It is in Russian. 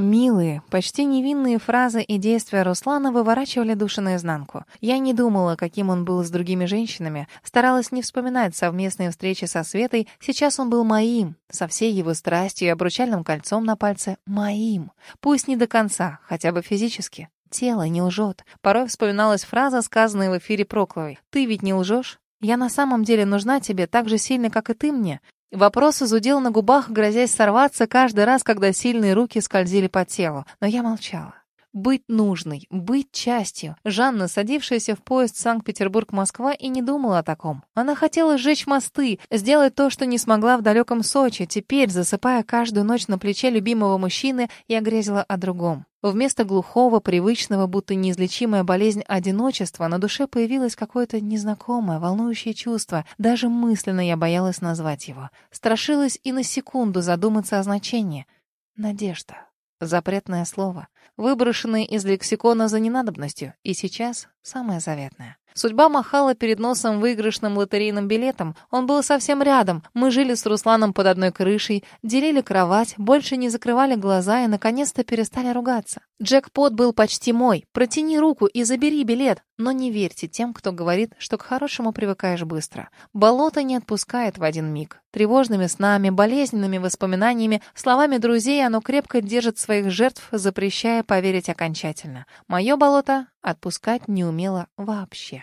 Милые, почти невинные фразы и действия Руслана выворачивали души наизнанку. Я не думала, каким он был с другими женщинами, старалась не вспоминать совместные встречи со Светой. Сейчас он был моим, со всей его страстью и обручальным кольцом на пальце. Моим. Пусть не до конца, хотя бы физически. Тело не лжет. Порой вспоминалась фраза, сказанная в эфире Прокловой. «Ты ведь не лжешь? Я на самом деле нужна тебе так же сильно, как и ты мне. Вопрос изудел на губах, грозясь сорваться каждый раз, когда сильные руки скользили по телу. Но я молчала. Быть нужной, быть частью. Жанна, садившаяся в поезд Санкт-Петербург-Москва, и не думала о таком. Она хотела сжечь мосты, сделать то, что не смогла в далеком Сочи. Теперь, засыпая каждую ночь на плече любимого мужчины, я грезила о другом. Вместо глухого, привычного, будто неизлечимая болезнь одиночества, на душе появилось какое-то незнакомое, волнующее чувство. Даже мысленно я боялась назвать его. Страшилась и на секунду задуматься о значении. Надежда. Запретное слово, выброшенное из лексикона за ненадобностью, и сейчас самое заветное. Судьба махала перед носом выигрышным лотерейным билетом. Он был совсем рядом. Мы жили с Русланом под одной крышей, делили кровать, больше не закрывали глаза и, наконец-то, перестали ругаться. Джекпот был почти мой. Протяни руку и забери билет. Но не верьте тем, кто говорит, что к хорошему привыкаешь быстро. Болото не отпускает в один миг. Тревожными снами, болезненными воспоминаниями, словами друзей оно крепко держит своих жертв, запрещая поверить окончательно. Мое болото отпускать не умело вообще.